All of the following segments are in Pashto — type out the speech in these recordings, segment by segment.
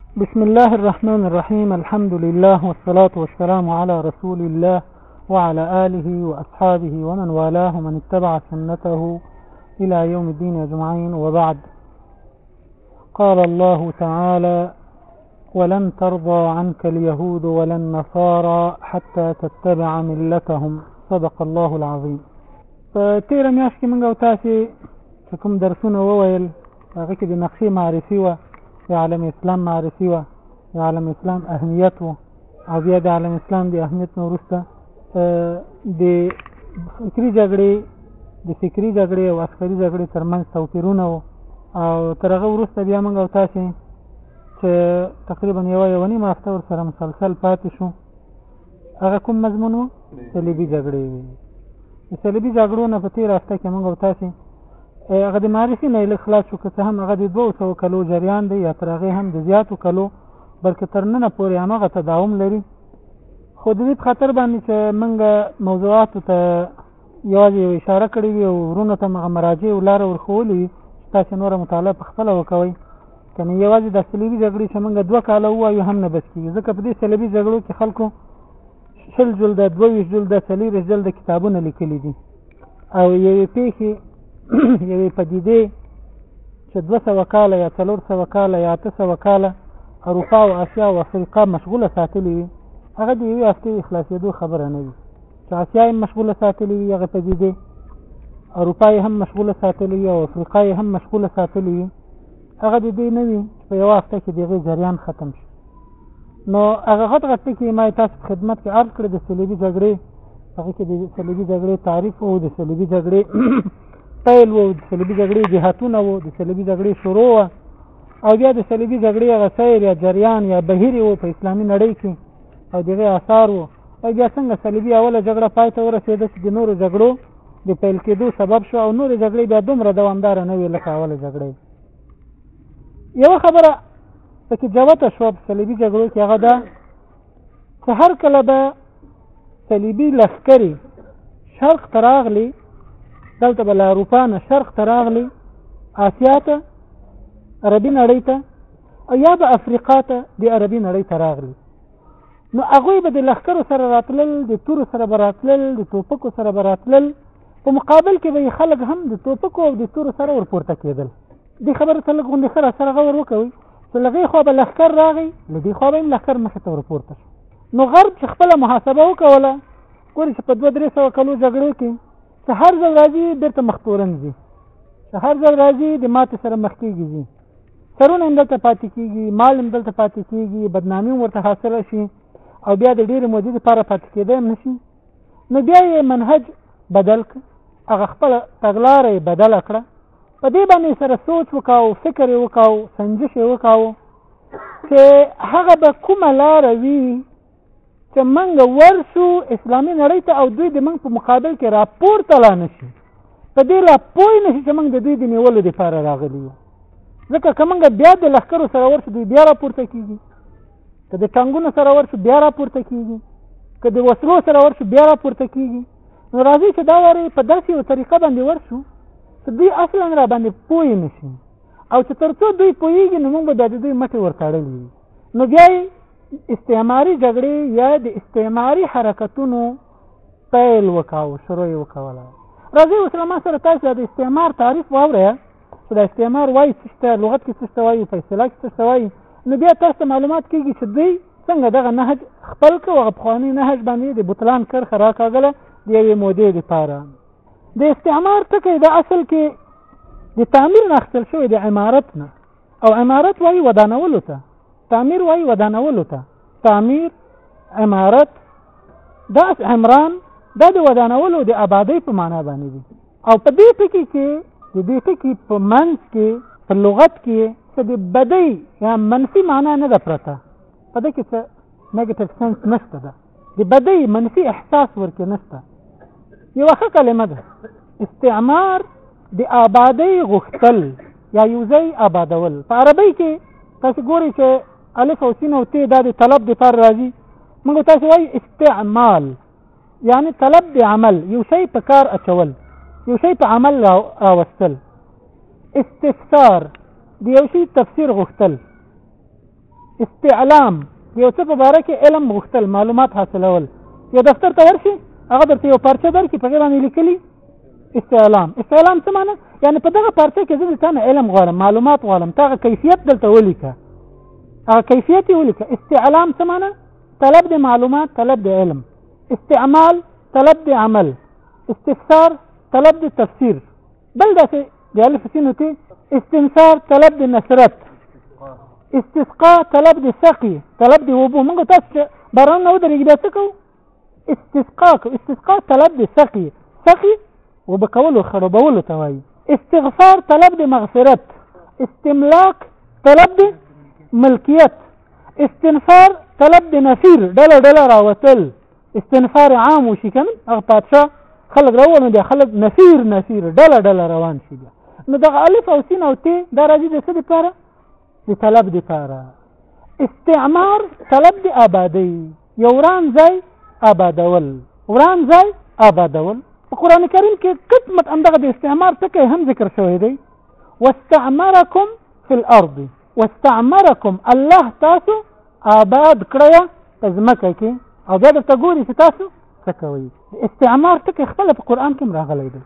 بسم الله الرحمن الرحيم الحمد لله والصلاة والسلام على رسول الله وعلى آله وأصحابه ومن والاه من اتبع سنته إلى يوم الدين أجمعين وبعد قال الله تعالى ولن ترضى عنك اليهود ولا النصارى حتى تتبع ملتهم صدق الله العظيم فتيرا ياشكي من قوتاتي او درسون وويل هغه کې د نقشې معرفي و د عالم اسلام معرفي و د عالم اسلام اهمیت و او بیا د عالم اسلام د اهمیت نه وروسته د فکري جګړې د فکري جګړې او عسکري جګړې ترمنځ توپیرونه و او تر هغه وروسته بیا موږ او تاسې چې تقریبا یوه یوه نیمه هفته ورسره مسلسل پاتې شو هغه کوم مضمون و صلیبي جګړې وي د صلیبي جګړو نه په تېره هفته کې موږ او تاسې هغه د معرفي نه لږ خلاص شو که څه هم هغه د دوو سوو کلو جریان دی یا تر هغې هم د زیاتو کلو بلکې تر ننه پورې هماغه تداوم لري خو د دې په خاطر باندې چې موږ موضوعاتو ته یوازې یو اشاره کړې وي او ورونو ته مغه مراجع او لاره ورښولې وي چې تاسې نوره مطالعه په خپله وکوئ که نه یوازې د صلیبي جګړې چې موږ دوه کاله ووایو هم نه بس کېږي ځکه په دې صلیبي جګړو کې خلکو شل جلده دوه ویشت جلده څلوېښت جلده کتابونه لیکلي دي او یوې پېښې یوې پدیدې چې دوه سوه کاله یا څلور سوه کاله یا اته سوه کاله اروپا او اسیا او افریقا مشغوله ساتلې وي هغه د یوې هفتې خلاصېدو خبره نه وي چې اسیا یې مشغوله ساتلې وي هغه پدیدې اروپا یې هم مشغوله ساتلې وي او افریقا یې هم مشغوله ساتلې وي هغه د دې نه وي چې په یوه هفته کې د هغې جریان ختم شي نو هغه غټ غټ ټکي ما تاسو په خدمت کې عرض کړې د صلیبي جګړې هغه کې د صلیبي جګړې تعریف او د صلیبي جګړې پیل وو د صلیبي جګړې جهاتونه وو د صلیبي جګړې شروع وه او بیا د صلیبي جګړې هغه سیر یا جریان یا بهیر وو په اسلامي نړۍ کې او دغه آثار وو او بیا څنګه صلیبي اوله جګړه پای ته ورسېده چې د نورو جګړو د پیل کېدو سبب شو او نورې جګړې بیا دومره دوامداره نه وې لکه اوله جګړه یوه خبره پکې جوته شوه په صلیبي جګړو کې هغه ده چې هر کله به صلیبي لښکرې شرق ته راغلي دلته به له اروپا نه شرق ته راغلي آسیا ته عربي نړۍ ته او یا به افریقا ته د عربي نړۍ ته راغلي نو هغوی به د لښکرو سره راتلل د تورو سره به راتلل د توپکو سره به راتلل په مقابل کې به خلک هم د توپکو او د تورو سره ورپورته کېدل دې خبرو ته لږ غوندې ښه راسره غور وکوئ چې له دې خوا به لښکر راغی له دې خوا به هم لښکر مخې ته ورپورته شو نو غرب چې خپله محاسبه وکوله ګوري چې په دوه درې سوه کلو جګړو کې چې هر ځل راځي بېرته مخ تورن ځي چې هر ځل راځي د ماتې سره مخ کېږي ځي سرونه هم دلته پاتې کېږي مال هم دلته پاتې کېږي بدنامي هم ورته حاصله شي او بیا د ډېرې مودې لپاره پاتې کېدی هم نه شي نو بیا یې منهج بدل کړ هغه خپله تګلاره یې بدله کړه په دې باندې سره سوچ وکاو فکر یې وکاو سنجش یې وکاو چې هغه به کومه لاره وي که موږ ورشو اسلامي نړۍ ته او دوی د موږ په مقابل کې راپورته لا نه شي په دې لا پوه نه شي چې موږ د دوی د نیولو لپاره راغلي یو ځکه که موږ بیا د لښکرو سره ورشو دوی بیا راپورته کېږي که د ټانګونو سره ورشو بیا راپورته کېږي که د وسلو سره ورشو بیا راپورته کېږي نو راځي چې دا وارې په داسې یو طریقه باندې ورشو چې دوی اصلا را باندې پوه نه شي او چې تر څو دوی پوهېږي نو موږ به د دوی مټې ورتړلې وي نو بیا استعماري جګړې یا د استعماري حرکتونو پیل وکاو شروع یې وکوله راځئ اوس له ما سره تاسو د استعمار تعریف واورئ چې د استعمار وایي څه شته لغت کې څه شته وایي په اصطلاح کې څه شته وایي نو بیا تاسو ته معلومات کېږي چې دوی څنګه دغه نهج خپل کړ هغه پخوانی نهج باندې د بطلان کرښه راکاږله د یوې مودې دپاره د استعمار ټکی د اصل کې د تعمیر نه اخیستل شوی د عمارت نه او امارت وایي ودانولو ته تعمیر وایي ودانولو ته تعمیر امارت دا عمران دا د ودانولو د آبادۍ په معنا باندې دي او په دې ټکي کې د دې ټکي په منځ کې په لغت کې څه د بدۍ یا منفي معنا نه ده پرته په دې کې څه نیګیټیو سنس نشته ده د بدۍ منفي احساس ورکې نشته یوه ښه کلمه ده استعمار د آبادۍ غوښتل یا یو ځای آبادول په عربۍ کې تاسو ګورئ چې الف او سین او تی دا د طلب د پر راځي موږ تاسو وایي استعمال یعنی طلب د عمل یو شی په کار اچول یو شی په عمل راوستل استفسار د یو شی تفسیر غوښتل استعلام یو څه په باره کې علم غوښتل معلومات حاصلول یو دفتر ته ورشي هغه درته یو پارچه درکړي په باندې لیکلي استعلام استعلام څه معنی یعنی په دغه پارچه کې زه تانه علم غواړم معلومات غواړم تاغه کیفیت دلته ولیکه هغه کیفیت ولیکه استعلام څه معنی طلب د معلومات طلب د علم استعمال طلب د عمل استفسار طلب د تفسیر بل داسې د الف سینو کې استنصار طلب د نصرت استسقا طلب د سقي طلب د وبو موږ تاسو باران نه ودرېږي بیا څه کوو استسقا کو استسقا طلب د سقي سقي وبکولو خرابولو ته وایي استغفار طلب د مغفرت استملاک طلب د ملکیت استنفار طلب د نفیر ډله ډله راوتل استنفار عام وشي که نه هغه پادشاه خلک راوړل نو بیا خلک نفیر نفیر ډله ډله روان شي بیا نو دغه الف او سین او تی دا راځي د څه دپاره د طلب دپاره استعمار طلب د آبادۍ یو وران ځای آبادول وران ځای آبادول په قرآن کریم کې قسمت همدغه د استعمار ټکی هم ذکر شوی دی واستعمرکم فی الارض واستعمرکم الله تاسو آباد کړی په ځمکه کې او بیا درته ګوري چې تاسو څه کوي استعمار ټکی خپل په قران کې راغلی دی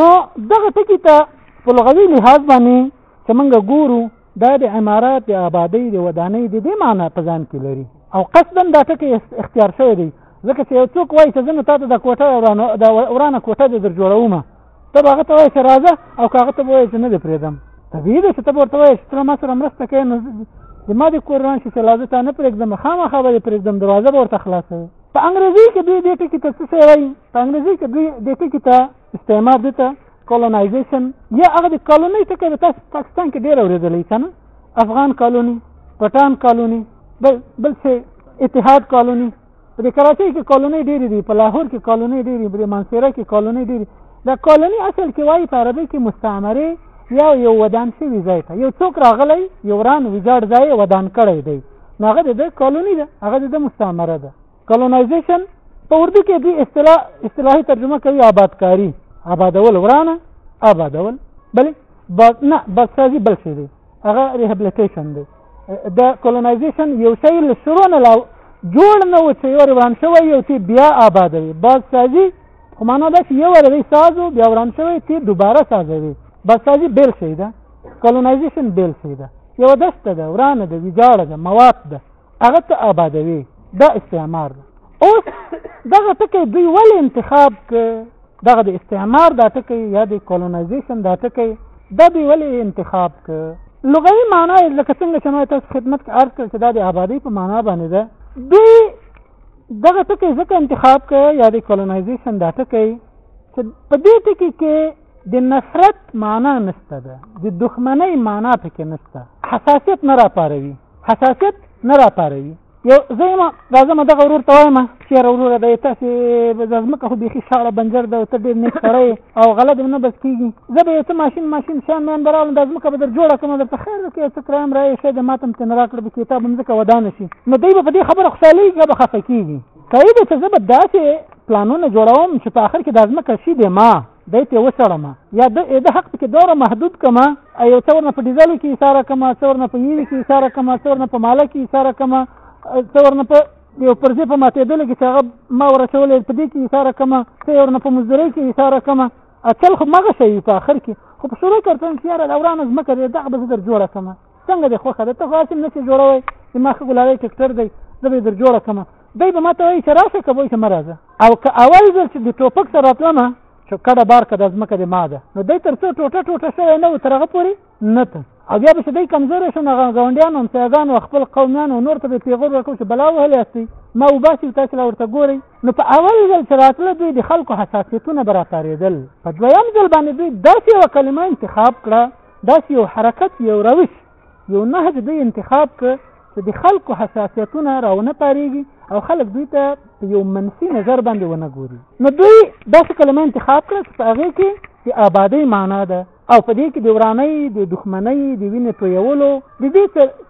نو دغه ټکی ته په لغوي لحاظ باندې چې موږ ګورو دا د عمارات د آبادی د ودانۍ د دې معنی په ځان کې لري او قصدا دا ټکی اختیار شوی دی ځکه چې یو څوک وایي چې زه نو تاته د کوټه ورانه کوټه دې در جوړوم ته هغه ته وایې چې راځه او که هغه ته به وایې چې نه دې پرېږدم طبیعي ده چې ته به ورته وایې چې ته ما سره مرسته کوې نو زما د کور روان شي چې لا زه تا نه پرېږدم خامخا به دې پرېږدم دروازه به ورته خلاصوې په انګریزي کې دوی دې ټکي ته څه شی وایي په انګریزي کې دوی دې ټکي ته استعمار دي ته کولونایزیشن یا هغه د کالونۍ ټکی به تاسو پاکستان کې ډېر اورېدلی که نه افغان کالوني پټان کالوني بل بل څه اتحاد کالوني په دې کراچۍ کې کالونۍ ډېرې دي په لاهور کې کالونۍ ډېرې په دې منصوره کې کالونۍ ډېرې دا کالوني اصل کې وایي په عربي کې مستعمره یا یو ودان شوی ځای ته یو څوک راغلی یو وران ویجاړ ځای ودان کړی دی نو هغه د کالوني ده هغه د مستعمره ده کالونایزیشن په اردو کې دی اصطلاح اصطلاحي ترجمه کوي آبادکاری آبادول ورانه آبادول بلې نه بسازي بل شي دی هغه ریهابلیټیشن دی د کولونایزیشن یو شی له شروع نه لا جوړ نه و چې یو وران شوی یو چې بیا آبادوي بازسازي خو معنا دا چې یو ورې سازو بیا وران شوی چې دوباره سازوي بازسازي بیل شي ده کولونایزیشن بیل شي ده یو دشته ده ورانه ده ویجاړه ده مواد ده هغه ته آبادوي دا استعمار ده اوس دغه ټکی دوی ولې انتخاب ک دغه د استعمار دا ټکی یا د کولونایزیشن دا ټکی دا دوی ولې انتخاب ک لغوي معنا یې لکه څنګه چې ما تاسو خدمت کې عرض کړ چې دا د آبادی په معنا باندې ده دوی دغه ټکی ځکه انتخاب ک یا د کولونایزیشن دا ټکی چې په دې ټکی کې د نفرت معنا نشته ده د دښمنۍ معنا پکې نشته حساسیت نه راپاروي حساسیت نه راپاروي یو زه یم راځم دغه ورور ته وایم چې یاره وروره دی تاسې د ځمکه خو بیخي شاړه بنجر ده او ته ډېر نیک سړی او غله دې نه بس کېږي زه به یو څه ماشین ماشین شیان میان به راولم دا ځمکه به در جوړه کړم درته خیر ده که یو څه کرایم رایې شی د ما ته هم ترنه راکړه به کتاب هم ځکه ودانه شي نو دوی به په دې خبره خوشحالېږي به خفه کېږي صحیح ده چې زه به داسې پلانونه جوړوم چې په آخر کې دا ځمکه شي د ما دی ته وسړم یا د اې د حق کې دوره محدود کما ایو څور نه په ډیزل کې اشاره کما څور نه په یوی کې اشاره کما څور نه په مال کې اشاره کما څور نه په یو پرځې په ماتېدل کې چې هغه ما ورسولې په دې کې اشاره کما څور نه په مزدوري کې اشاره کما اچل خو مغه شي په اخر کې خو په شروع کې ترڅنګ چې یاره دوران زمکه دې دغه به زه در جوړه کما څنګه دې خوښه ده ته خو هسې نسې جوړوی زما ښه ګلالۍ ټکټر دی زه به یې در جوړه کړم دی به ما ته وایي چې راشه که وایي چې مه راځه او که اول ځل چې د ټوپک سره راتلم چې کډه بار که د ځمکه د ما ده نو دی تر څو ټوټه ټوټه شوی نه و تر هغه پورې نه ته او بیا به چې دی کمزوری شو نو هغه ګاونډیانو همسایګانو او خپل قومیانو نور ته به پېغور ورکړو چې بلا وهلی یاستئ ما وباسي تاسې لا ورته ګورئ نو په اول ځل چې راتله دوی د خلکو حساسیتونه به راپارېدل په دویم ځل باندې دوی داسې یوه کلمه انتخاب کړه داسې یو حرکت یو روش یو نهج دوی انتخاب ک چې د خلکو حساسیتونه راونه پاریږي او خلک دوی ته په یو منفي نظر باندې ونه ګوري نو دوی داسې کلمه انتخاب کړه چې په هغې کې د آبادۍ معنا ده او په دې کې د ورانۍ د دښمنۍ د وینې تویولو د دې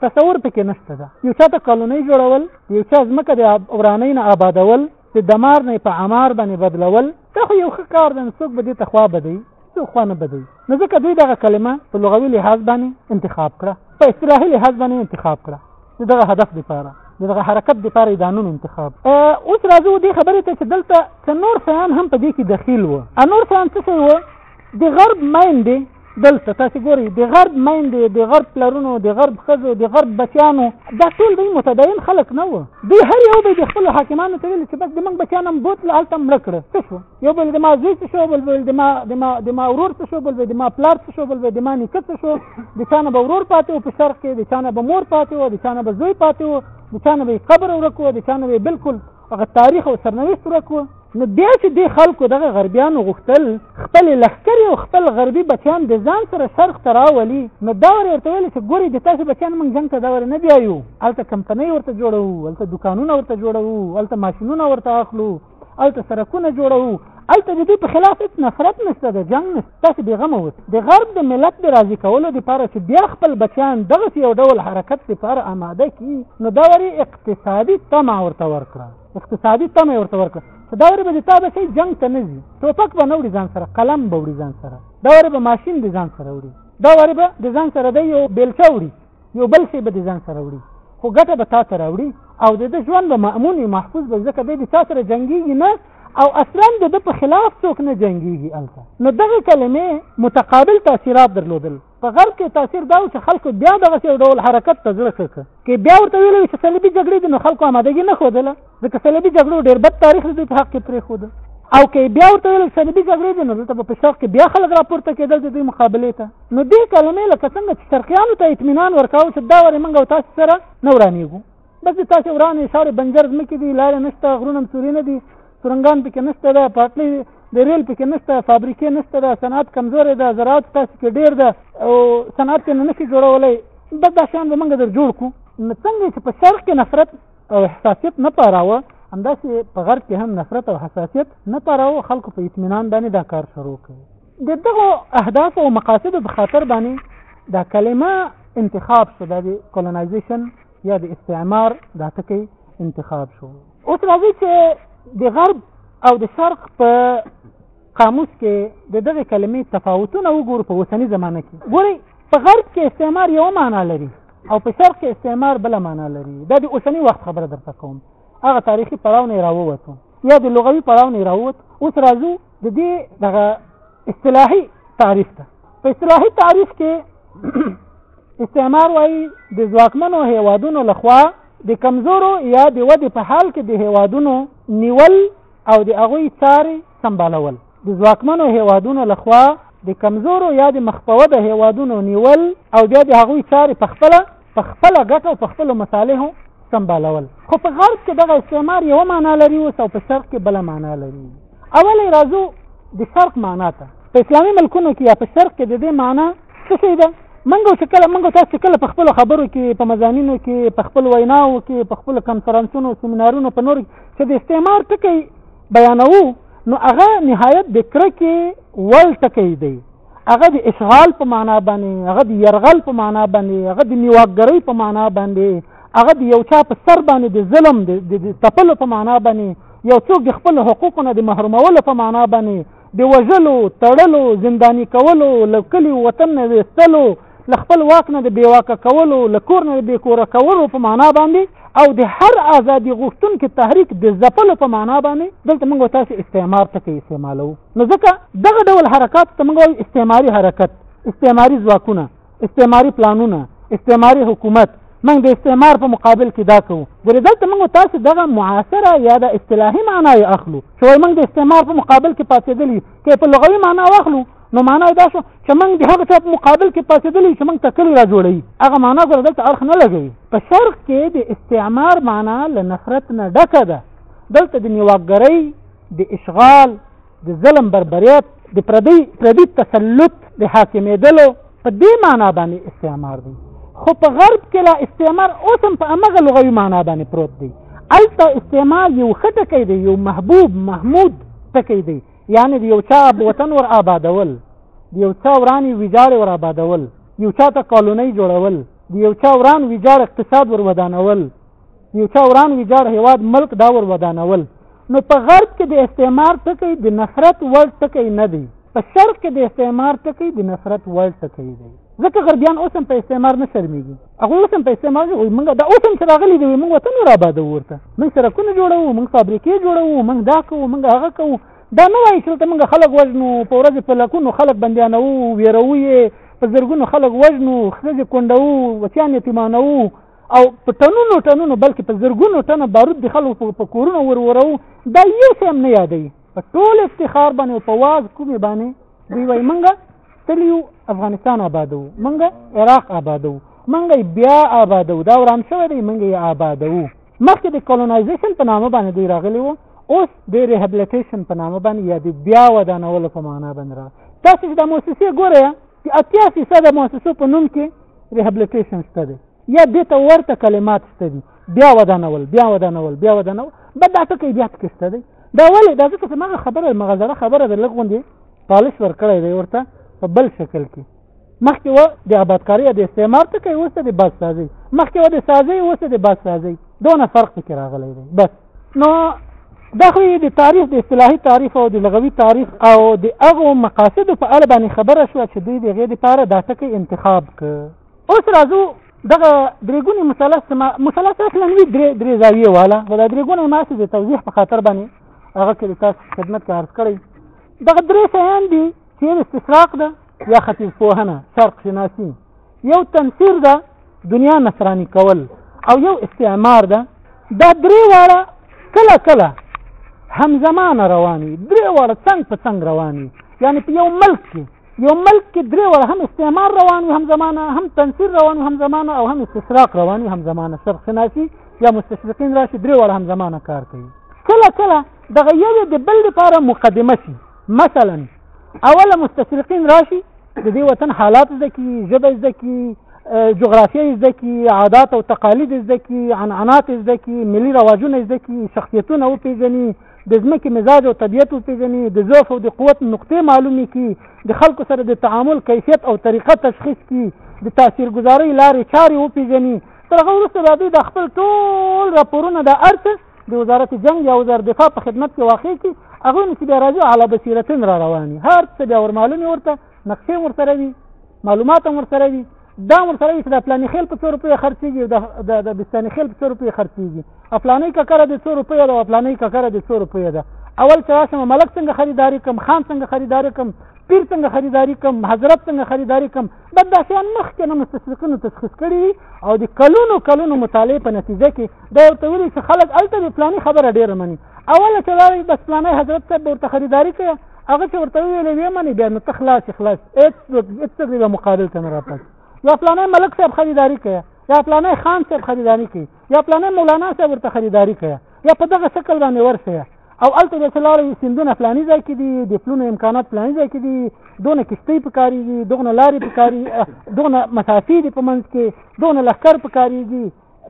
تصور پکې نشته ده یو چا ته کالونۍ جوړول یو چا ځمکه د ورانۍ نه آبادول د دمار نه په عمار باندې بدلول دا خو یو ښه کار دی څوک به دې ته خوا بدوي څوک خوا نه بدوي نو ځکه دوی دغه کلمه په لغوي لحاظ باندې انتخاب کړه په اصطلاحي لحاظ باندې انتخاب کړه دغه هدف لپاره دغه حرکت د پاره د نوم انتخاب اوس راځو دې خبرې ته چې دلته څنور شیان هم په دې کې دخیل وو انور شیان څه وو د غرب مین دی دلته تاسو ګورئ د غرب میندې د غرب پلرونو د غرب ښځو د غرب بچیانو دا ټول دوی متدین خلک نه وو دوی هر یو به د خپلو حاکمانو ته ویل چې بس د موږ بچیان هم بوتله هلته مړه کړه څه شو یو بل د ما زوی څه شو بل بل د ما د ما د ما ورور څه شو بل بل د ما پلار څه شو بل بل د ما نیکه څه شو د چا نه به ورور پاتې و په شرق کې د چا نه به مور پاتې و د چا نه به زوی پاتې و د چا نه به قبر ورک و د چا نه به بلکل هغه تاریخ او سرنوشت ورک و نو بیا چې دې خلکو دغه غربیانو غوښتل خپل لښکرې او خپل غربي بچیان د ځان سره شرق ته راولي نو دا ور ورته ویل چې ګوري د تاسو بچیان موږ جنګ ته دا ور نه بیایو هلته کمپنۍ ورته جوړوو هلته دکانونه ورته جوړوو هلته ماشینونه ورته اخلو هلته سرکونه جوړوو هلته د دوی په خلاف هېڅ نفرت نشته د جنګ نشته تاسو بې غمه اوس د غرب د ملت د راضي کولو لپاره چې بیا خپل بچیان دغسې یو ډول حرکت لپاره آماده کړي نو دا وری اقتصادي تمه ورته ورکړه اقتصادي تمه ورته ورکړه چې دا وری به د تا بچی جنګ ته نه ځي ټوپک به نه وړي ځان سره قلم به وړي ځان سره دا وری به ماشین د ځان سره وړي دا وری به د ځان سره د یو بیلچه وړي یو بل شی به د ځان سره وړي خو ګټه به تا ته راوړي او د ده ژوند به مأمون وي محفوظ به ځکه دی د چا سره جنګېږي نه او اصلا د ده په خلاف څوک نه جنګېږي هلته نو دغه کلمې متقابل تاثیرات درلودل په غرب کې تاثیر دا و چې خلکو بیا دغسې یو ډول حرکت ته زړه ښه کړ که بیا ورته ویلی وي چې صلیبي جګړې دي نو خلکو آمادګي نه ښودله ځکه صلیبي جګړو ډېر بد تاریخ د دوی په حق کې پرېښود او که بیا ورته ویل صلیبي جګړې دي نو دلته به په شرق کې بیا خلک راپورته کېدل د دوی مقابلې ته نو دې کلمې لکه څنګه چې شرقیانو ته اطمینان ورکاوه چې دا ورې موږ او تاسو سره نه ورانېږو بس د تاسو ورانې ښارې بنجر ځمکې دي لارې نشته غرونه هم سوري نه دي سرنګان پکې نشته ده پاټلۍ د ریل پکې نشته فابریکې نشته ده صنعت کمزورې ده زراعت تاسو کې ډېر ده او صنعت کې نه نشي جوړولی بس دا شیان به موږ در جوړ کړو نو څنګه چې په شرق کې نفرت او احساسیت نه پاراوه همداسې په غرب کې هم نفرت او حساسیت نه پاراوه خلکو په اطمینان باندې دا کار شروع کړ د دغو اهداف او مقاصدو په خاطر باندې دا کلمه انتخاب شو د کولونایزیشن یا د استعمار دا ټکی انتخاب شو اوس راځي چې د غرب او د شرق په قاموس کې د دغه کلمې تفاوتونه وګورو په اوسنی زمانه کې ګوري په غرب کې استعمار یو معنا لري او په شرق کې استعمار بل معنا لري دا د اوسنی وخت خبره درته کوم هغه تاریخي پړاو نه راووتو یا د لغوي پړاو نه راووت اوس راځو د دې دغه اصطلاحي تعریف ته په اصطلاحي تعریف کې استعمار وایي د ځواکمنو هیوادونو لخوا د کمزورو یا د ودې په حال کې د هیوادونو نیول او د هغوی چارې سمبالول د ځواکمنو هیوادونو لخوا د کمزورو یا د مخپوده هیوادونو نیول او بیا د هغوی چارې په خپله په خپله ګټه او په خپلو مصالحو سمبالول خو په غرب کې دغه استعمار یوه معنا لري اوس او په شرق کې بله معنا لري اولی راځو د شرق معنا ته په اسلامي ملکونو کې یا په شرق کې د دې معنا څه شی ده منګو چې کله منګو تاسو چې کله په خپل خبرو کې په مزامینو کې په خپل ویناو کې په خپل کانفرنسونو سیمینارونو په نور چې د استعمار ټکی بیانوو نو هغه نهایت د کرکې وړ ټکی دی هغه د اشغال په معنا باندې هغه د یرغل په معنا باندې هغه د نیواکګرۍ په معنا باندې هغه د یو چا په سر باندې د ظلم د تپلو په معنا باندې یو څوک د خپل حقوقو نه د محرومولو په معنا باندې د وژلو، تړلو، زنداني کولو، له کلي و وطن نه وېستلو، له خپل واک نه د بېواکه کولو، له کور نه د بې کوره کولو په معنا باندې او د هر ازادي غوښتونکي تحریک د ځپلو په معنا باندې دلته موږ او تاسې استعمار ټکی استعمالوو. نو ځکه دغه ډول حرکاتو ته موږ وایو استعماري حرکت، استعماري ځواکونه. استعماري پلانونه استعماري حکومت موږ د استعمار په مقابل کې دا کوو ګورې دلته موږ تاسو دغه معاصره یا د اصطلاحي معنا یې اخلو چې وایي موږ د استعمار په مقابل کې پاتېدلي که په لغوي معنا واخلو نو معنا دا شو چې موږ د هغه چا په مقابل کې پاتېدلي چې موږ ته کلي را جوړوي هغه معنا ګوره دلته اړخ نه لګوي په شرق کې د استعمار معنا له نفرت نه ډکه ده دلته د نیواکګرۍ د اشغال د ظلم بربریت د پردی پردی تسلط د حاکمېدلو په دې معنا باندې استعمار دی خو په غرب کې لا استعمار اوس هم په امغه لغوي معنا باندې پروت دی الته استعمار یو خټکی دی یو محبوب محمود ټکی دی یعنی د یو چا وطن ور آبادول د یو چا ورانی ویجاړ ور آبادول یو چا ته کالونۍ جوړول د یو چا وران ویجاړ اقتصاد ور ودانول یو چا وران ویجاړ هیواد ملک دا ور ودانول نو په غرب کې د استعمار ټکی د نفرت وړ ټکی نه دی په شرق کې د استعمار ټکی د نفرت وړ ټکی دی ځکه غربیان اوس هم په استعمار نه شرمېږي هغه اوس هم په استعمار نه وایي موږ دا اوس هم چې راغلي دي موږ وطن را آبادو ورته موږ سرکونه جوړوو موږ فابریکې جوړوو موږ دا کوو موږ هغه کوو دا نه وایي چې موږ خلک وژنو په ورځې په لکونو خلک بندیانوو ویروو یې په زرګونو خلک وژنو ښځې کونډوو بچیان یتیمانوو او په ټنونو ټنونو بلکې په زرګونو ټنه بارود د خلکو په کورونو ورورو دا یو څه هم نه یادوي په ټول افتخار باندې او په واز کومې باندې دوی وایي مونږه تلیو افغانستان آبادو مونږه عراق آبادو مونږه بیا آبادو دا وران شوی دی مونږه یې آبادو مخکې د کولونایزیشن په نامه باندې دوی راغلي وو اوس د ریهبلیټیشن په نامه باندې یا د بیا ودانولو په معنا باندې راغلي تاسو چې دا موسسې ګورئ چې اتیا فیصده موسسو په نوم کې ریهابلیټیشن شته دی یا دې ته ورته کلمات شته دي بیا ودانول بیا ودانول بیا ودانول بد دا ټکی بیا پکې شته دی دا ولې دا ځکه چې مغه خبره مغه زره خبره د لغوندې پالش ورکړی دی ورته په بل شکل کې مخکې و د آبادکاري د استعمار ته کوي اوس د بس سازي مخکې و د سازي اوس د بس سازي دونه فرق پکې راغلی دی بس نو دا خو د تاریخ د اصطلاحي تعریف او د لغوي تعریف او د هغو مقاصدو په اړه باندې خبره شوه چې دوی د هغې دپاره دا ټکی انتخاب که اوس راځو دغه درېګونی مثلث مثلث اصلا وي درې درې زاویې والا خو دا درېګونی ما چې د توضیح په خاطر باندې هغه کې د تاسو خدمت کې عرض کړی دغه درې شیان دي چې استفراق ده یا ختیځ پوهنه شرق شناسي یو تنفیر ده دنیا نصرانی کول او یو استعمار ده دا درې واړه کله کله همزمانه رواني درې واړه څنګ په څنګ رواني یعنی په یو ملک کې یو ملک کې درې واړه هم استعمار روان وي همزمانه هم تنفیر روان وي همزمانه او هم استشراق روان وي همزمانه شرق شناسي یا مستشرقین راشي درې واړه همزمانه کار کوي کله کله دغه یو د بل لپاره مقدمه شي مثلا اوله مستشرقین راشي د دې وطن حالات زده کی ژبه زده کی جغرافیه زده کی عادات او تقالید زده کی عنعنات زده کی ملي رواجونه زده کی شخصیتونه او پیژني د ځمکې مزاج او طبیعت وپیژني د ضعف او د قوت نقطې معلومې کی د خلکو سره د تعامل کیفیت او طریقه تشخیص کی د تاثیرګذارۍ لارې چارې وپیژني تر هغه وروسته بیا دوی د خپل ټول راپورونه د ارڅ د وزارت جنګ یا وزارت دفاع په خدمت کې واقع کی هغه نو چې بیا راځي علا بصیرتین را رواني هر څه بیا ور معلومي ورته نقشې ور سره وي معلومات ور سره وي دا ور سره وي چې د پلان خیل په 100 روپۍ خرڅيږي د د بستان خیل په 100 روپۍ خرڅيږي افلانې ککره د 100 روپۍ د افلانې ککره د 100 روپۍ ده اول چې راشم ملک څنګه خریداري کوم خان څنګه خریداري کوم پیر څنګه خریداري کوم حضرت څنګه خریداري کوم بداسیان مخکې نه مستشرقینو تشخیص کړي دي او د کلونو کلونو مطالعې په نتیجه کې دا ورته ویلي چې خلک هلته د فلاني خبره ډېره مني اوله چې راغی بس فلانی حضرت صاحب به ورته خریداري کوي هغه چې ورته ویل ویې مني بیا نو ته خلاص خلاص هېڅ به مقابل ته نه راپاتې یا فلانی ملک صاحب خریداري کوي یا فلانی خان صاحب خریداري کوي یا فلانی مولانا صاحب ورته خریداري کوي یا په دغه شکل باندې ورسوي او الته د سلاري سندونه فلاني ځای کې دي د پلونو امکانات فلاني ځای کې دي دونه کشتۍ پکاريږي دغه لارې پکاري دغه مسافي دي په منځ کې دغه لخر پکاريږي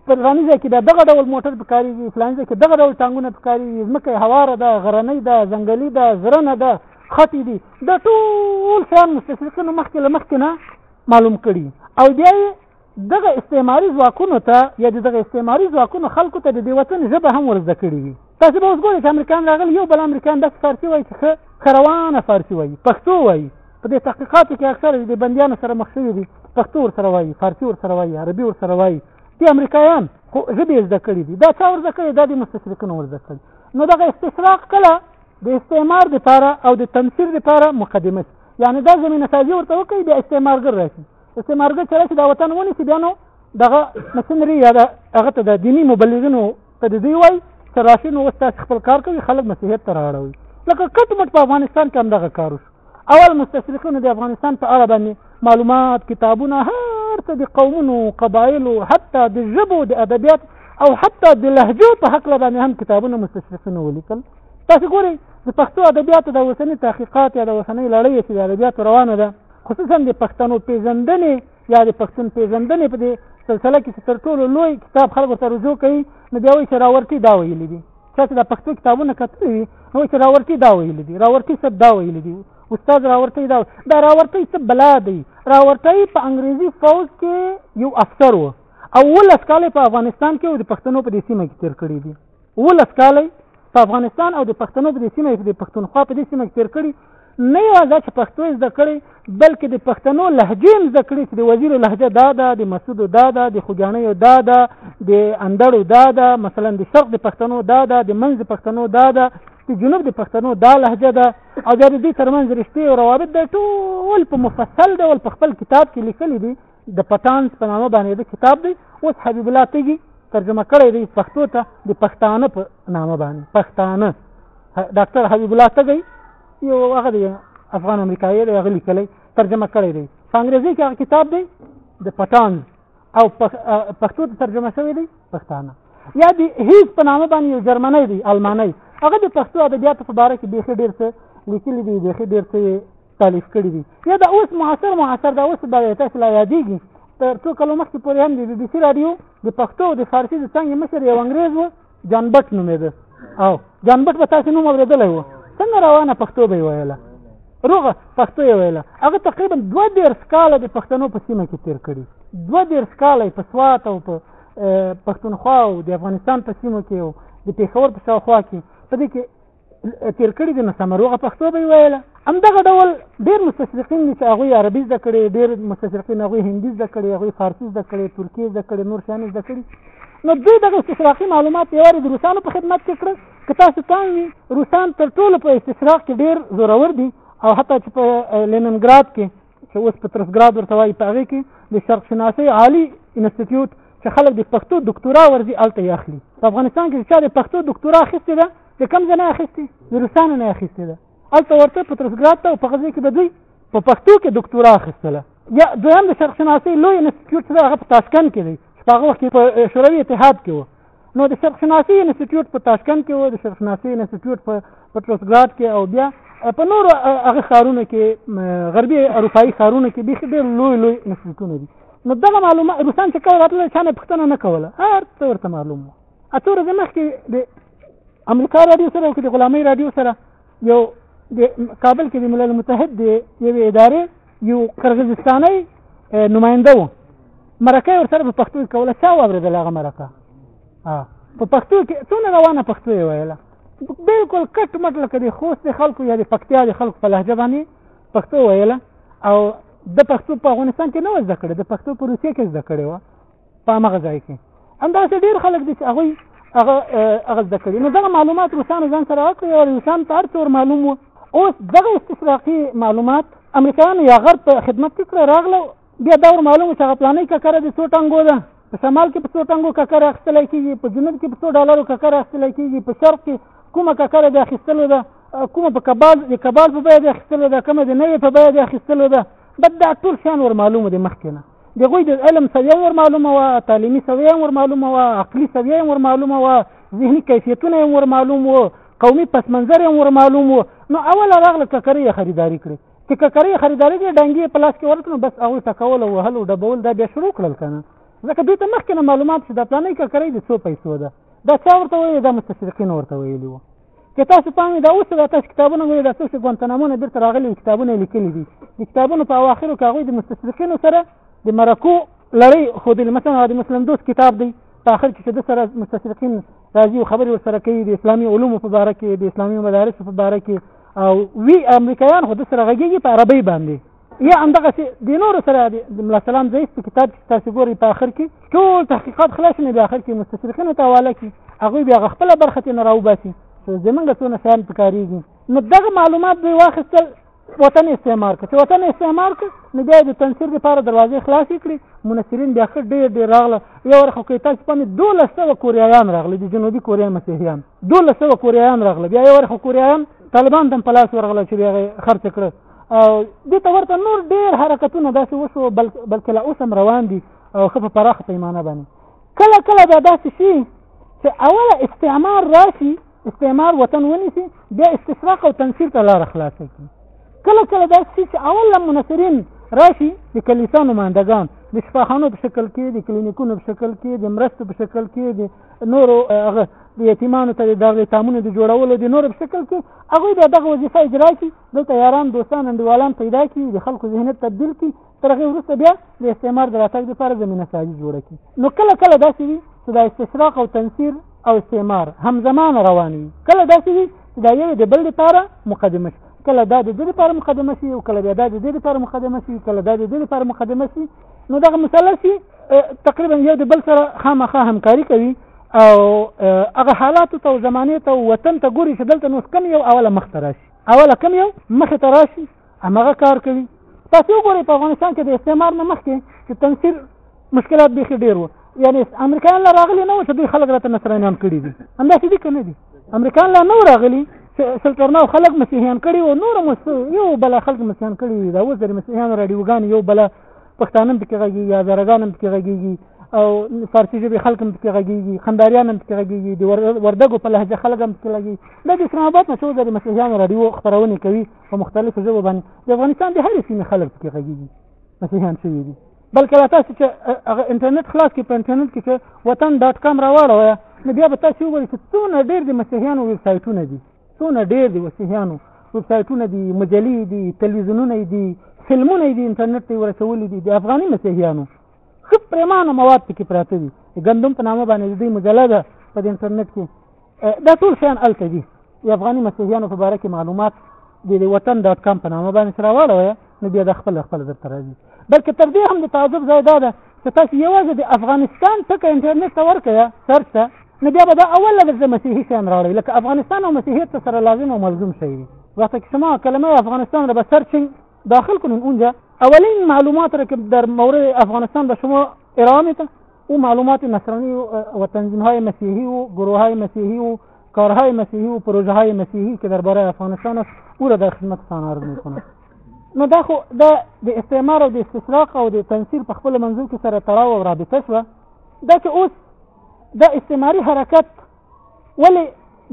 په فلاني ځای کې دا دغه ډول موټر پکاريږي فلاني ځای کې دغه ډول ټانګونه پکاريږي ځمکه هواره ده غرنۍ ده ځنګلي ده زرنه ده خټې دي دا ټول شیان مستشرقینو مخکې له مخکې نه معلوم کړي او بیا یې دغه استعماري ځواکونو ته یا د دغه استعماري ځواکونو خلکو ته د دې وطن ژبه هم ور زده کړي وي تاسو به اوس ګورئ چې امریکایان راغلي یو بل امریکایان داسې فارسي وایي چې ښه ښه روانه فارسي وایي پښتو وایي په دې تحقیقاتو کې اکثره د بندیانو سره مخ شوي دي پښتو ورسره وایي فارسي ورسره وایي عربي ورسره وایي دي امریکایان خو ژبې یې زده کړي دي دا چا ور زده کړي دا د مستشرقینو ور زده کړي نو دغه استشراق کله د استعمار دپاره او د تنصیر دپاره مقدمه شي یعنې دا زمینه سازي ورته وکړي بیا استعمارګر راشي استعمارګر سره چې دا وطن ونیسي بیا نو دغه مسنري یا هغه ته د دیني مبلغینو ته د دوی وایي چې راشي نو اوس تاسو خپل کار کوي خلک مسیحیت ته راړوي لکه کټ مټ په افغانستان کې همدغه کار وشو اول مستشرقینو د افغانستان په اړه باندې معلومات کتابونه هر څه د قومونو قبایلو حتی د ژبو د ادبیات او حتی د لهجو په حق باندې هم کتابونه مستشرقینو ولیکل تاسو ګورئ د پښتو ادبیاتو د اوسني تحقیقات یا د اوسنۍ لړۍ چې د ادبیاتو روانه ده خصوصا د پښتنو پیژندنې یا د پښتون پیژندنې په دې سلسله کې چې تر ټولو لوی کتاب خلکو ته رجوع کوي نو بیا وایي چې راورټي دا ویلي دي چا چې د پښتو کتابونه کتلي وي نو چې راورټي دا ویلي دي راورټي صاحب دا ویلي دي استاد راورټي دا دا راورټي څه بلا دی راورټي په انګریزي فوج کې یو افسر و او ولس کال په افغانستان کې او د پښتنو په دې سیمه کې تیر کړی دی ولس کالی په افغانستان او د پښتنو په دې سیمه کې د پښتونخوا په دې سیمه کې تیر کړي نه یوازې چې پښتو زده کړي بلکې د پښتنو لهجې هم زده کړي چې د وزیر لهجه دا ده د مسعود دا ده د خوږیاڼیو دا ده د اندړو دا ده مثلا د شرق د پښتنو دا ده د منځ د پښتنو دا ده د جنوب د پښتنو دا لهجه ده او بیا د دوی ترمنځ رشتې او روابط د ټول په مفصل ډول په خپل کتاب کې لیکلي دي د پټانس په نامه باندې د کتاب دی اوس حبیب الله تیږي ترجمه کړی دی پښتو ته د پښتانه په نامه باندې پښتانه ډاکټر حبیب الله تیږي یو هغه دی افغان امریکایي دی هغه لیکلی ترجمه کړی دی په انګریزي کې هغه کتاب دی د پټان او پښتو ته ترجمه شوی دی پښتانه یا د هیڅ په نامه باندې یو جرمنی دی المانی هغه د پښتو ادبیاتو په باره کې بیخي ډېر څه لیکلي دي بیخي ډېر څه تالیف کړي دي یا دا اوس معاصر معاصر دا اوس به تاسو لا یادېږي تر څو کلو مخکې پورې هم د بي بي سي رادیو د پښتو او د فارسي د څنګه مشر یو انګريز و جان بټ نومېده او جان بټ به تاسو نوم اورېدلی و څنګه روانه پښتو به ویله روغه پښتو یې ویله هغه تقریبا دوه دېرش کاله د پښتنو په سیمه کې تېر کړي دوه دېرش کاله یې په سوات او په پښتونخوا او د افغانستان په سیمو کې او د پېښور په شاوخوا کې په دې کې تیر کړي دي نو سمروغه پښتو به ویله همدغه ډول ډیر مستشرقین دي چې هغوی عربي زده کړي ډیر مستشرقین هغوی هندي زده کړي هغوی فارسي زده کړي ترکي زده کړي نور شیان زده کړي نو دوی دغه استشراقي معلومات یوارې د روسانو په خدمت کې کړل که تاسو پام وي روسان تر ټولو په استشراق کې ډیر زورور دي او حتی چې په لیننګراد کې چې اوس پتروسګراد ورته وایي په هغې کې د شرق شناسۍ عالي انسټیټیوټ چې خلک د پښتو دکتورا ورځي هلته یې اخلي په افغانستان کې چې چا د پښتو دکتورا اخیستې ده د کوم ځای نه اخیستې د روسانو نه اخیستې ده هلته ورته پتروسګراد ته او په غزې کې د دوی په پښتو کې دکتورا اخیستله یا دویم د شرق شناسۍ لوی انسټیټیوټ چې هغه په تاشکند کې دی چې په هغه وخت کې په شوروي اتحاد کې و نو د شرقشناسي انسټیټیوټ په تاشکند کې و د شرقشناسي انسټیټیوټ په پټروسګراد کې او بیا په نورو هغه ښارونو کې غربي اروپایي ښارونو کې بیخي ډېر لوی لوی انسټیټونه دي نو دغه معلومه روسان چې کله راتلل چا نه پوښتنه نه کوله هر څه ورته معلوم وو اته ورځې مخکې د امریکا رادیو سره او د غلامۍ رادیو سره یو د کابل کې د ملل متحد د یوې ادارې یو قرغیزستاني نماینده و مرکه یې ورسره په پښتو کې کوله چا واورېدل هغه مرکه په پښتو کې څونه روانه پښتو یې ویله بالکل کټ مټ لکه د خوست د خلکو یا د پکتیا د خلکو په لهجه باندې پښتو ویله او د پښتو په افغانستان کې نه و زده کړې د پښتو په روسیه کې زده کړې وه په هغه ځای کې همداسې ډېر خلک دي چې هغوی هغه هغه زده کړي نو دغه معلومات روسانو ځان سره وکړي او روسان په هر څور معلوم وو اوس دغه استشراقي معلومات امریکایانو یا غرب په خدمت کې کړه راغله بیا دا ور معلوم چې هغه پلانې ککره د څو ټنګو ده په شمال کې په څو ټنګو ککره اخیستل کېږي په جنوب کې په څو ډالرو ککره اخیستل کېږي په شرق کې کومه ککره د اخیستلو ده کومه په کبال د کبال په بیه د اخیستلو ده کومه د نوې په بیه د اخیستلو ده بد دا ټول شان ور معلومه دي مخکې نه د هغوی د علم سویه هم ورمعلومه وه تعلیمي سویه هم ورمعلومه وه عقلي سویه هم ورمعلومه وه ذهني کیفیتونه هم ورمعلوم وو قومي پس منظر هم ورمعلوم وو نو اوله راغله ککرۍ یې خریداري کړې چې ککرۍ یې خریداري کړې ډنګې یې په لاس کې ورکړو بس هغوی ټکول او وهل او ډبول دا بیا شروع کړل که نه ځکه دوی ته مخکې نه معلومات چې دا پلانۍ ککرۍ د څو پیسو ده دا چا ورته ویلې دا مستشرقین ورته ویلي وو که تاسو پام دا اوس دا تاسو کتابونه ګورئ دا څوک چې ګوانتنامو نه بیرته راغلي کتابونه یې لیکلي دي د کتابونو په اواخرو کې هغوی د مستشرقینو سره د مرکو لړۍ ښودلې مثلا هغه د مسلم دوست کتاب دی په آخر کې چې د سره مستشرقین راځي او خبرې ورسره کوي د اسلامي علومو په باره کې د اسلامي مدارسو په باره کې او وی امریکایان خو د سره غږېږي په عربۍ باندې یا همدغسې د نورو سره د ملا سلام ضعیف په کتاب کې تاسو ګورئ په آخر کې ټول تحقیقات خلاص نه بیا آخر کې مستشرقینو ته حواله کړي هغوی بیا خپله برخه ترې نه راوباسي چې زمونږ څونه شیان پکارېږي نو دغه معلومات دوی واخیستل وطن استعمار کړ چې وطن استعمار کړ نو بیا د تنصیر لپاره دروازې خلاصې کړې منصرین بیا ښه ډېر ډېر راغله یو ور خو کې تاسو باندې دولس سوه کوریایان راغله د جنوبي کوریا مسیحیان دولس سوه کوریایان راغله بیا یو ور خو کوریایان طالبان ته هم په لاس ورغله چې بیا خرڅ کړه او دې ته ورته نور ډېر حرکتونه داسې وشو بلکې لا اوس هم روان دي او ښه په پراخه پیمانه باندې کله کله به داسې شي چې اوله استعمار راشي استعمار وطن ونیسي بیا استشراق او تنصیر ته لاره خلاصه کړي کله کله داسې شي چې اوله منصرین راشي د کلیسا نمایندګان د شفاخانو په شکل کې د کلینیکونو په شکل کې د مرستو په شکل کې د نورو هغه د یتیمانو ته د دغه تامونو د جوړولو د نورو په شکل کې هغوی به دغه وظیفه اجرا کړي دلته یاران دوستان انډیوالان پیدا کړي د خلکو ذهنیت تبدیل کړي تر هغې وروسته بیا د استعمار د راتګ لپاره زمینه سازي جوړه کړي نو کله کله داسې وي چې دا استشراق او تنصیر او استعمار همزمان روان وي کله داسې وي چې دا یو د بل لپاره مقدمه شي کله دا د دې لپاره مقدمه شي او کله بیا دا د دې لپاره مقدمه شي کله دا د دې لپاره مقدمه شي نو دغه مثلث تقریبا یو د بل سره خامخا همکاري کوي او هغه حالات ته زمانه ته وطن ته ګوري چې دلته نو کم یو اوله مخ ته راشي اوله کوم یو مخې ته راشي همغه کار کوي تاسو وګورئ په افغانستان کې د استعمار نه مخکې چې تنصیر مشکلات بیخي ډېر وو یعنی امریکایان لا راغلي نه وو چې دوی خلک راته نصرانیان کړي دي همداسې دي که نه دي امریکایان لا نه راغلي سلطرنا خلک مسیحیان کړي او نور مو یو بل خلک مسیحیان کړي دا اوس د مسیحیانو راډیوګان یو بل پښتانه هم پکې غږیږي یا زرګان هم پکې غږیږي او فارسی ژبې خلک هم پکې غږیږي خنداریان هم پکې غږیږي د وردګو په لهجه خلک هم پکې غږیږي دا د اسلام آباد نه څو ځلې مسیحیانو راډیو خپرونې کوي په مختلفو ژبو باندې د افغانستان د هرې سیمې خلک پکې غږیږي مسیحیان شوي دي بلکې را تاسو چې هغه انټرنیټ خلاص کې په انټرنیټ کې چې وطن ډاټ کام راواړوه نو بیا به تاسو وګورئ چې څونه ډېر د مسیحیانو ویب سایټونه دي څونه ډیر دی وسیحانو ویب سایټونه دي مجلې دي تلویزیونونه دي فلمونه دي انټرنیټ ته ورسول دي د افغاني مسیحیانو ښه پریمانه مواد پکې پراته دي د ګندم په نامه باندې دوی مجله ده په انټرنیټ کې دا ټول شیان هلته دي د افغاني مسیحیانو په باره کې معلومات د وطن ډاټ کام په نامه باندې سره واړوئ نو بیا دا خپل خپل درته راځي بلکې تر دې هم د تعجب ځای دا ده چې تاسو یوازې د افغانستان ټکه انټرنیټ ته ورکړه سرچ ته نو بیا به دا اول درته مسیحي شیان راوړي لکه افغانستان او مسیحیت ته سره لازم او ملزوم شي وقتی که شما کلمه افغانستان را به سرچینگ داخل کنین اونجا اولین معلومات را که در مورد افغانستان به شما ارائه میتن او معلومات نصرانی و تنظیم های مسیحی و گروه های مسیحی و کارهای مسیحی و پروژه های مسیحی که درباره افغانستان است او را در خدمتتان عرض میکنم نو دا خو دا د استعمار او د استشراق او د تنصیر په خپل منظور کې سره تړاو او رابطه شوه دا چې اوس دا استعماري حرکت ولې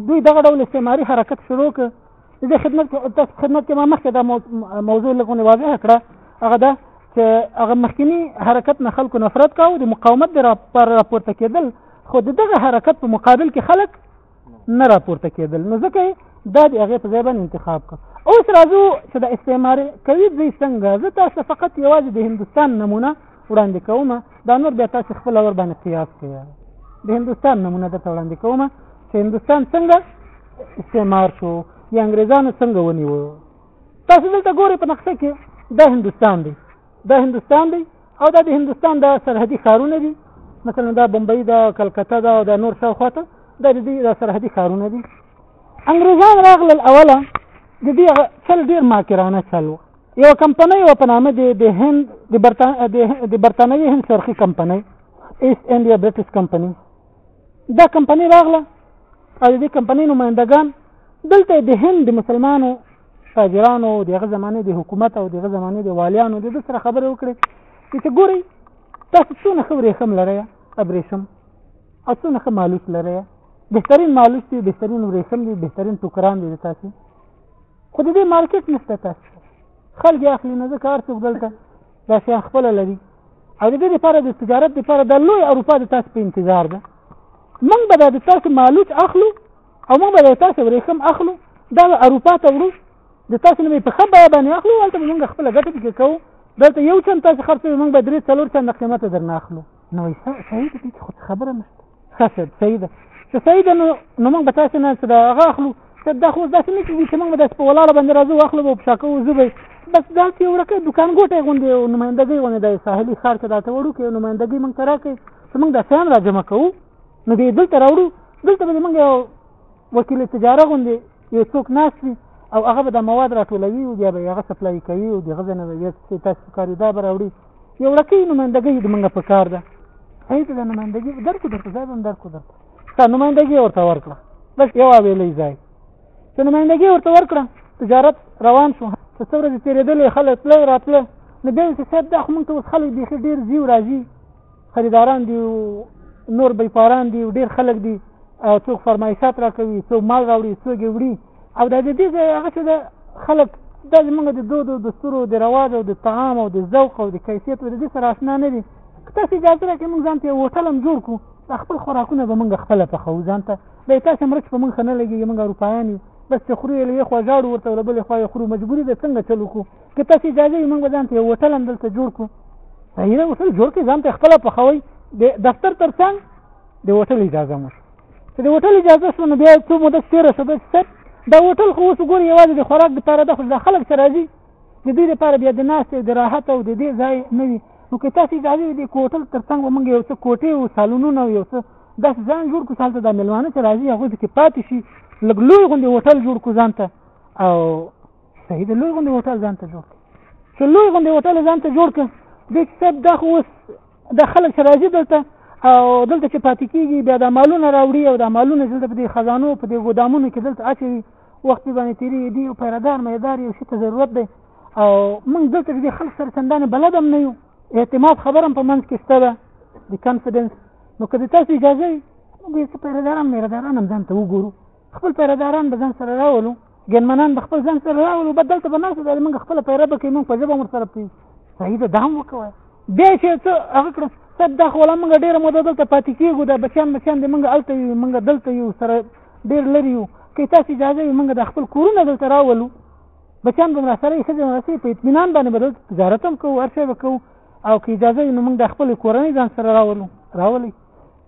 دوی دغه ډول استعماري حرکت شروع کړ د دې خدمت تاسو خدمت کې ما مخکې دا موضوع لګونه واضح کړه هغه دا چې هغه مخکنی حرکت نه خلکو نفرت کاوه د مقاومت د پر راپورته کېدل خو د دغه حرکت په مقابل کې خلک نه راپورته کېدل نو ځکه دا د هغې په ځای باندې انتخاب کړ اوس راځو چې د استعمار کوي ځای څنګه زه تاسو فقط یوازې د هندوستان نمونه وړاندې کوم دا نور بیا تاسو خپل ور باندې قیاس کوئ د هندوستان نمونه درته وړاندې کوم چې هندوستان څنګه استعمار شو یا انګریزانو څنګه ونیو تاسو دلته ګورئ په نقشه کې دا هندوستان دی دا هندوستان دی او دا د هندوستان د سرحدي ښارونه دي مثلا دا بمبئی دا کلکته دا او دا نور شاوخوا ته دا د دې د سرحدي ښارونه دي انګریزان راغلل اوله د دې چل ډیر ماکرانه چل و یو کمپنۍ و په نامه د د هند د برتانوي هند شرقي کمپنۍ ایست انډیا برټش کمپنۍ دا کمپنۍ راغله او د دې کمپنۍ نمایندګان دلته د هند د مسلمانو تاجرانو او دغه زمانه د حکومت او دغه زمانه د والیانو د سره خبرې وکړې چې ګوري تاسو څونه خبرې خم لرئ ابریشم او څونه خم مالوس لرئ بهترین مالوس دی بهترین ورېشم دی بهترین ټوکران دی تاسو خو د دې مارکیټ نشته تاسو خلک اخلي نه ځکه هر څوک دلته دا سیاه خپل لري او د دې لپاره د تجارت لپاره د لوی اروپا د تاسو په انتظار ده موږ به د تاسو مالوچ اخلو او موږ به د تاسو ورېښم اخلو دا اروپا ته وړو د تاسو نه په خبره باندې اخلو هلته موږ خپل ګټه کې کوو دلته یو چن تاسو خرڅوي موږ به درې څلور چن قیمته درنه اخلو نو وایي صحیح ده دې خو څه خبره نشته ښه صاحب صحیح ده چې صحیح ده نو نو موږ به تاسې نه څه د هغه اخلو صاحب دا خو داسې نه کېږي چې موږ به داسې په ولاړه باندې راځو واخلو به په شا کوو زه به بس دا چې ورکه دکان ګوټی غوندې او نمایندګۍ غوندې د ساحلي ښار کې راته وړو کې نمایندګۍ موږ ته راکړي چې موږ دا شیان را جمع کوو نو دې دلته راوړو دلته به موږ یو وکیل تجاره غوندې یو څوک ناست وي او هغه به دا مواد راټولوي او بیا به یې هغه سپلای کوي او د هغه ځای نه به بیا چې تاسو په کار یو دا به راوړي یو ورکۍ نمایندګۍ زمونږ په کار ده صحیح ده دا نمایندګي درکو درکو زه به هم درکو درکو ستا نمایندګي ورته ورکړه بس یو ویلی ځای چې نمایندګي ورته ورکړه تجارت روان شو څه څه ورځې تېرېدلې خلک تلل راتله نو بیا یې چې صاحب دا خو مونږ ته اوس خلک بیخي ډېر ځي او راځي خریداران دي نور بیپاران دي ډیر خلک دي څوک فرمایشات راکوي څوک مال راوړي څوک یې وړي او دا د دې ځای هغه چې د خلک دا زمونږ د دود او دستورو د رواج او د طعام او د ذوق او د کیفیت د دې سره آشنا نه دي که تاسو اجازه راکړئ موږ ځان ته هوټل هم جوړ کړو دا خپل خوراکونه به موږ خپله پخوو ځان ته به تاسو مرچ په موږ نه لګي موږ اروپایان یو بس چې خورو یې له یو خوا ژاړو ورته له بلې خوا یې خورو مجبوري ده څنګه چل وکړو که تاسو اجازه یې موږ به ځان ته یو هوټل هم دلته جوړ کړو ظاهره هوټل جوړ کړئ ځان ته خپله پخوئ د دفتر تر څنګ د هوټل اجازه مو شوه چې د هوټل اجازه شوه نو بیا څو موده تېره شوه بیا صاحب دا هوټل خو اوس وګورئ یوازې د خوراک دپاره ده خو دا خلک چې راځي د دوی دپاره بیا د ناستې د راحت او د دې ځای نه وي نو که تاسو اجازه وي د هوټل تر څنګ به موږ یو څه کوټې او سالونونه او یو څه داسې ځان جوړ کړو چې هلته دا مېلمانه چې راځي هغوی پکې پاتې شي لږ لوی غوندې هوټل جوړ کړو ځان ته او صحیح د لوی غوندې هوټل ځان ته جوړ چې لوی غوندې هوټل ځان ته جوړ کړ دې صاحب دا خو اوس د خلک چې راځي دلته او دلته چې پاتې کیږي بیا د مالونه راوړي او د مالونه دلته په دې خزانو په دې ګودامونو کې دلته اچوي وخت باندې تیری دی او پیردار مېدار یو شي ته ضرورت دی او موږ دلته د خلک سره څندانه بلد هم نه یو اعتماد خبره هم په منځ کې شته ده د کانفیډنس نو که د تاسو اجازه وي موږ یې څه پیرداران مېرداران هم ځان ته وګورو خپل پیرداران به ځان سره راولو ګنمنان به خپل ځان سره راولو به دلته به ناست دی موږ خپله پیره به کوي موږ په ژبه ورسره پوي صحیح ده دا هم وکوه بیا چې څه هغه کړه صد دا خو لا موږ ډېره موده دلته پاتې کېږو دا بچیان بچیان دی موږ هلته یو موږ دلته یو سره ډېر لرې یو که تاسو اجازه وي موږ د خپل کورونه دلته راولو بچیان به هم راسره یې ښځې راسي په اطمینان باندې به دلته تجارت هم کوو هر شی به کوو او که اجازه وي نو موږ د خپلې کورنۍ ځان سره راولو راولئ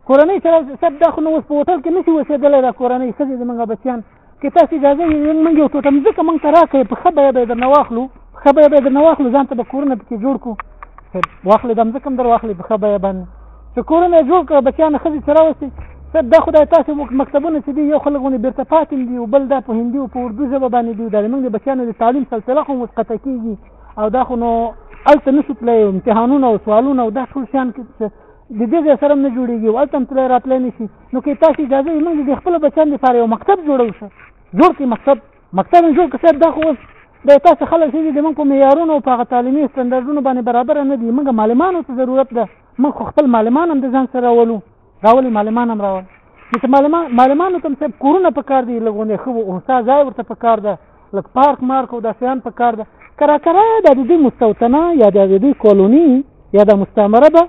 کورنۍ سره سب دا خو نو اوس په هوټل کې نشي اوسېدلی دا کورنۍ ښځې زمونږ بچیان که تاسو اجازه یې موږ یو ټوټه مځکه موږ ته راکړئ په ښه بیه به یې درنه واخلو په ښه بیه به یې درنه واخلو ځان ته به کورونه پکې جوړ کړو صاحب واخلې دا مځکه هم در واخلې په ښه بیه باندې چې کورونه یې جوړ کړه بچیان ښځې چې راوستي صاحب دا خدای تاسو مکتبونه چې دي یو خلک غونې بېرته پاتې دي او بل دا په هندي او په اردو ژبه باندې دي دا زموږ د بچیانو د تعلیم سلسله خو اوس قطع کېږي او دا خو نو هلته نه شو تللی امتحانونه او سوالونه او دا ټول شیان د دې ځای سره هم نه جوړېږي او هلته هم تللی راتلی نه شي نو که تاسو اجازه وي موږ د خپلو بچیانو لپاره یو مکتب جوړوو شه جوړ کړي مکتب مکتب یې جوړ کړه صاحب دا خو اوس د تاسو خلک چې دي د موږ په معیارونو او په هغه تعلیمي سټنډرډونو باندې برابر نه دي موږ معلمانو ته ضرورت ده موږ خو خپل معلمان هم د ځان سره راولو راولي معلمان هم راول چې معلمان معلمانو ته هم صاحب کورونه په کار دي لږونه ښه استاد ځای ورته په کار ده لک پارک مارک او داسیان په کار ده کرا کرا د دې مستوطنه یا د دې کولونی یا د مستعمره ده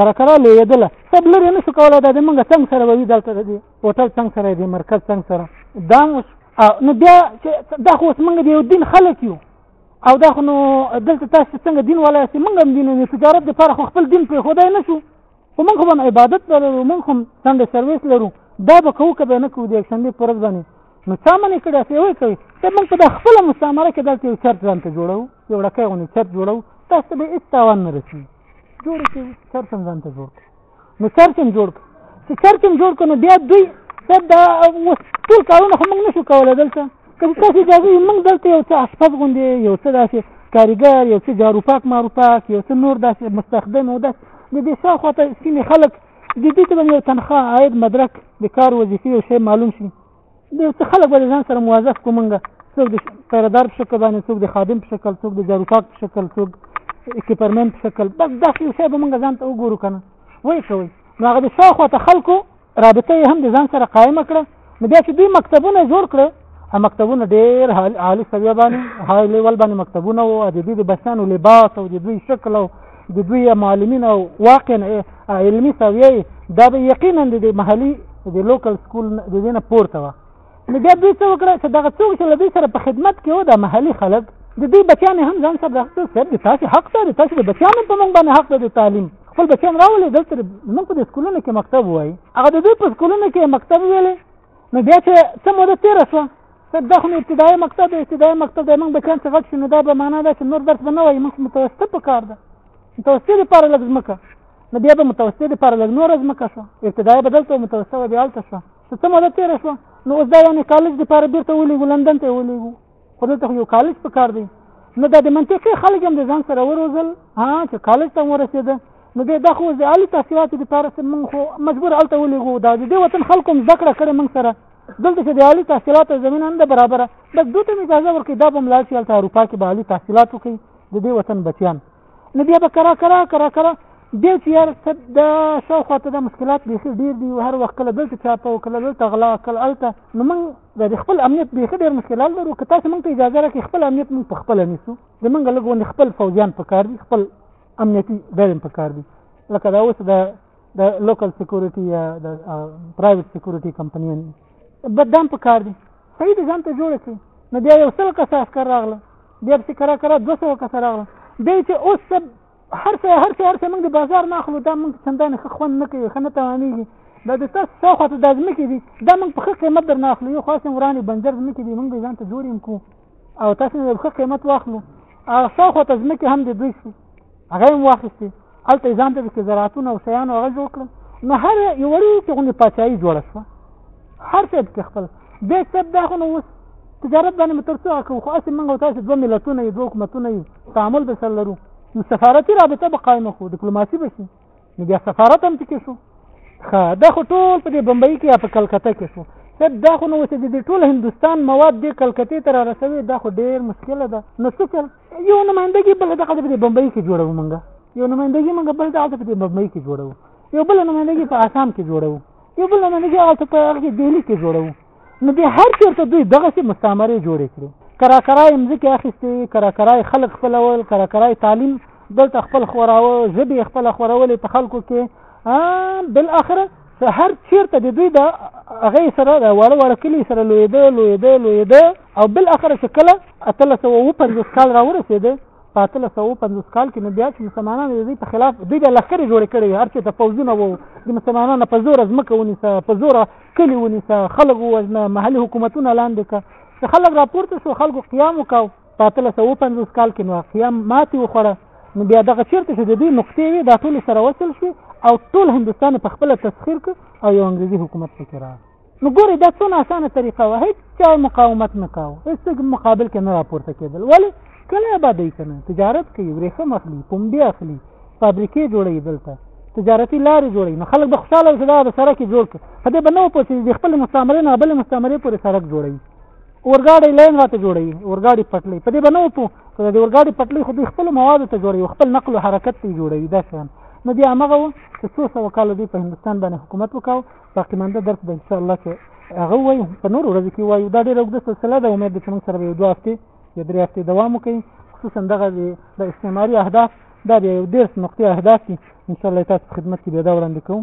کرا کرا لویدله سب لري نه شو کولای د موږ څنګه سره وی دلته دی هوټل څنګه سره دی مرکز څنګه سره دا اوس نو بیا چې دا خو اوس موږ د یو دین خلک یو او دا خو نو دلته تاسو څنګه دین ولای سي موږ هم دین نه تجارت لپاره خو خپل دین په خدای نه شو خو موږ هم عبادت لرو موږ هم سنډې سرویس لرو دا به کوو که به نه کوو د یکشنبې په ورځ باندې نو چا منې کړی هسې یوې کوي ته موږ په دا خپله مستعمره کې دلته یو چرچ ځان ته جوړوو یو ړکی غوندې چرچ جوړوو تاسو ته به هېڅ تاوان نه رسېږي جوړ کړي چرچ هم ځان ته جوړ کړي نو چرچ هم جوړ کړي چې چرچ هم جوړ کړو نو بیا دوی دا اوس ټول کارونه خو موږ نشو کولی دلته که د تاسو اجازه وي موږ دلته یو څه اشپز غوندې یو څه داسې کاریګر یو څه جارو پاک مارو پاک یو څه نور داسې مستخدم او داسې د دې شاوخوا ته سیمې خلک د دوی ته به یو تنخواه عاید مدرک د کار وظیفې یو شی معلوم شي د یو څه خلک به د ځان سره موظف کړو موږ څوک د پیردار په شکل باندې څوک د خادم په شکل څوک د جارو پاک په شکل څوک اکیپرمنټ په شکل بس داسې یو شی به موږ ځان ته وګورو که نه وایي کوئ نو هغه د شاوخوا ته خلکو رابطه یې هم د ځان سره قائم کړه نو بیا چې دوی مکتبونه جوړ کړه ا مکتبونه ډېر عالی سویه باندې های لیول باندې مکتبونه او د دوی د بسانو لباس او د دوی شکل او د دوی معلمین او واقعا علمي سویه دا به یقینا د محلي د لوکل سکول د دینه پورته و نو بیا دوی څه وکړه چې دغه څوک چې له دوی سره په خدمت کې و د محلي خلک د دوی بچیان هم ځان سره راخته صاحب د تاسو حق دی تاسو د بچیانو په موږ باندې حق دی تعلیم خپل بچیان راولې دلته موږ په سکولونو کې مکتب وای هغه د دوی په سکولونو کې مکتب ویلې نو بیا چې څه موده تېره شوه صاحب دا خو ابتدایي مکتب دی ابتدایي مکتب دی موږ بچیان څه غټ شو نو دا به معنا ده چې نور درس به نه وایي موږ متوسطه په کار ده متوسطه لپاره لږ ځمکه نو بیا به متوسطه لپاره لږ نوره ځمکه شوه ابتدایي به دلته متوسطه به بیا هلته شوه څه څه موده تېره شوه نو اوس دا یعنې کالج دپاره بېرته ولېږو لندن ته یې ولېږو خو دلته خو یو کالج په کار دی نو دا د منطقې خلک هم د ځان سره وروزل ها چې کالج ته ورسېده نو بیا دا خو د عالي تحصیلاتو دپاره چې موږ خو مجبور هلته ولېږو دا د دې وطن خلکو هم زده کړه کړې موږ سره دلته چې د عالي تحصیلاتو زمینه نه ده برابره بس دوی ته مې اجازه ورکړي دا به هم لاړ شي هلته اروپا کې به عالي تحصیلات وکړي د دې وطن بچیان نو بیا به کرا کرا کرا کرا بیا چې یار ته د شاوخوا ته د مشکلات بیخي ډېر دي هر وخت کله دلته چاپه او کله دلته غلا کله هلته نو موږ د خپل امنیت بیخي ډېر مشکلات لرو که تاسو موږ ته اجازه راکړئ خپل امنیت موږ په خپله نیسو د موږ لږ غوندې خپل فوجیان په کار دي خپل امنیتي ډلې په کار دي لکه دا اوس د د لوکل سکیورټي یا د پرایویټ سکیورټي کمپنیان بدام په کار دي صحیح دي ځان ته جوړ کړي نو بیا یو سل کسه عسکر راغله بیا پسې کرا کرا دوه سوه کسه راغلل بیا یې چې اوس څه هر څه هر څه هر څه موږ د بازار نه اخلو دا موږ چندانې ښه خوند نه کوي ښه نه توانېږي دا د تاسو شاوخوا ته دا ځمکې دي دا موږ په ښه قیمت درنه اخلو یو خاص ورانې بنجر ځمکې دي موږ به ځان ته جوړ یې کوو او تاسو نه ښه قیمت واخلو او شاوخوا ته ځمکې هم د دوی شي هغه هم واخیستې هلته یې ځان ته پکې زراعتونه او شیان هغه جوړ کړل نو هر یو وړوکې غوندې پاچاهي جوړه شوه هر څه پکې خپل بیا صاحب دا خو نو اوس تجارت باندې مې تر څو کوو خو هسې موږ او تاسې دوه ملتونه یو دوه حکومتونه یو تعامل به سره لرو نو سفارتي رابطه به قایمه کړو ډیپلوماسي به شي نو بیا سفارت هم پکې شو ښه دا خو ټول په دې بمبئی کې یا په کلکته کې شو صاحب دا خو نو اوس د ټول هندوستان مواد دې کلکتې ته را رسوي دا خو ډېر مشکله ده نو څه چل یو نمائندګي بل دغه په بمبئی کې جوړو مونږ یو نمائندګي مونږ بل دغه په بمبئی کې جوړو یو بل نمائندګي په آسام کې جوړو یو بل نمائندګي هغه په هغه دهلی کې جوړو نو به هر چیرته دوی دغه سي مستعمره جوړ کړي کرا کرا امزکه اخیستي کرا کرا خلک خپل اول کرا کرا تعلیم دلته خپل خوراوه ژبه خپل خورولې په خلکو کې بل اخره ته هر چیرته د دوی د هغه سره د واړه واړه کلی سره لویده لویده لویده او بل اخر چې کله اتل سو و پنځوس کال را ورسېده په اتل سو و پنځوس کال کې نو بیا چې مسلمانانو د دوی په خلاف دوی د لښکرې جوړې کړې هر چېرته پوځونه وو د مسلمانانو په زوره ځمکه ونیسه په زوره کلي ونیسه خلک ووژنه محلي حکومتونه لاندې کړه خلک راپورته شو خلکو قیام وکړ په اتلس سوه او پنځوس کال کې نو اقیه ماتې وخوړه نو بیا دغه چیرته چې د دوی نقطې وي دا ټول سره وصل شي او ټول هندستان په خپل تسخير ک او یو انګریزي حکومت پکې را نو ګوري دا څونه اسانه طریقه وه هیڅ چا مقاومت نه کاوه هیڅ مقابل کې نه راپورته کېدل ولی کله آبادی کنه تجارت کوي ورېښم اخلي پنبه اخلي فابریکې جوړوي دلته تجارتي لارې جوړوي نو خلک به خوشحاله وي چې دا د سړک جوړ کړي په دې به نه وپوهېږي د خپلې مستعمرې نه بلې مستعمرې پورې سړک جوړوي اورګاډي لین راته جوړوي اورګاډي پټلۍ په دې به نه وپو که د اورګاډي پټلۍ خو دوی خپلو موادو ته جوړوي خپل نقل و حرکت ته جوړوي دا شیان نو بیا همغه و چې څو سوه کاله دوی په هندوستان باندې حکومت وکاو باقي مانده درس به انشاءالله چې هغه وایي په نورو ورځو کې وایو دا ډېره اوږده سلسله ده امید ده چې موږ سره به یو دوه هفتې یا درې هفتې دوام وکړي خصوصا دغه د استعماري اهداف دا د یو دېرش نقطې اهداف دي انشاءالله تاسو خدمت کې بیا دا وړاندې کوم